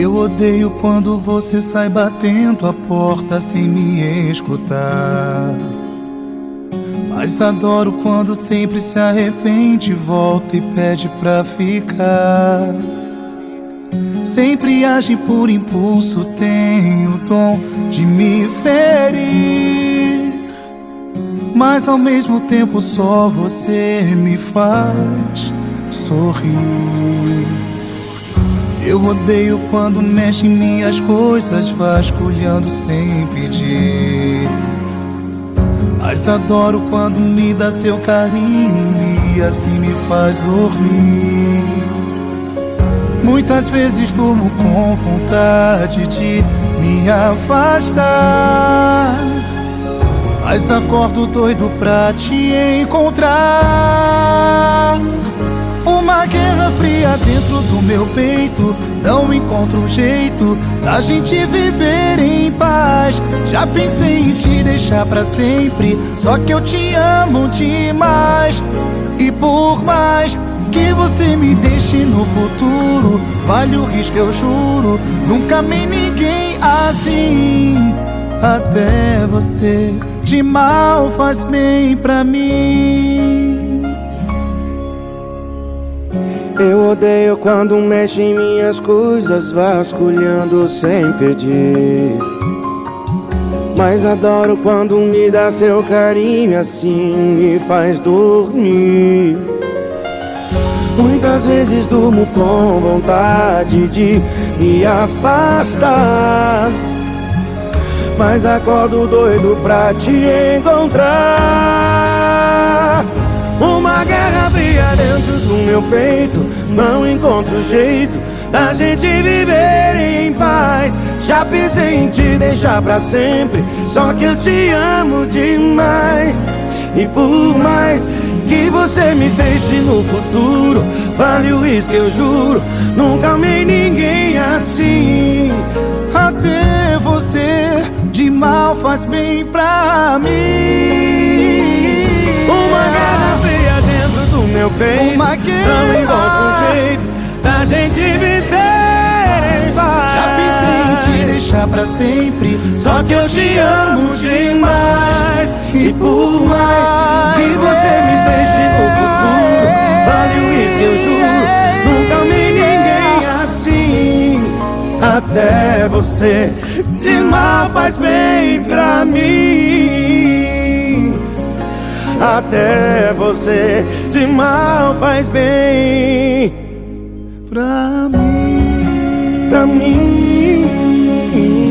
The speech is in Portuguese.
Eu odeio quando você sai batendo a porta sem me escutar. Mas adoro quando sempre se arrepende, volta e pede pra ficar. Sempre age por impulso, tem o dom de me ferir. Mas ao mesmo tempo só você me faz sorrir. Eu odeio quando mexe em minhas coisas, vasculhando sem pedir. Mas adoro quando me dá seu carinho e assim me faz dormir. Muitas vezes durmo com vontade de me afastar. Mas acordo doido pra te encontrar. Uma guerra fria dentro do meu peito. Não encontro jeito da gente viver em paz. Já pensei em te deixar pra sempre. Só que eu te amo demais. E por mais que você me deixe no futuro, vale o risco, eu juro. Nunca amei ninguém assim. Até você de mal faz bem pra mim. Eu odeio quando mexe em minhas coisas, vasculhando sem pedir. Mas adoro quando me dá seu carinho, assim me faz dormir. Muitas vezes durmo com vontade de me afastar. Mas acordo doido pra te encontrar. Uma guerra fria dentro do meu peito. Não encontro jeito da gente viver em paz. Já pensei em te deixar pra sempre. Só que eu te amo demais. E por mais que você me deixe no futuro, vale o risco, eu juro. Nunca amei ninguém assim. Até você de mal faz bem pra mim. Deixar pra sempre. Só que eu te amo demais. E por mais que você me deixe no futuro, vale o risco, eu juro. Nunca amei ninguém assim. Até você de mal faz bem pra mim. Até você de mal faz bem Pra mim. pra mim. You.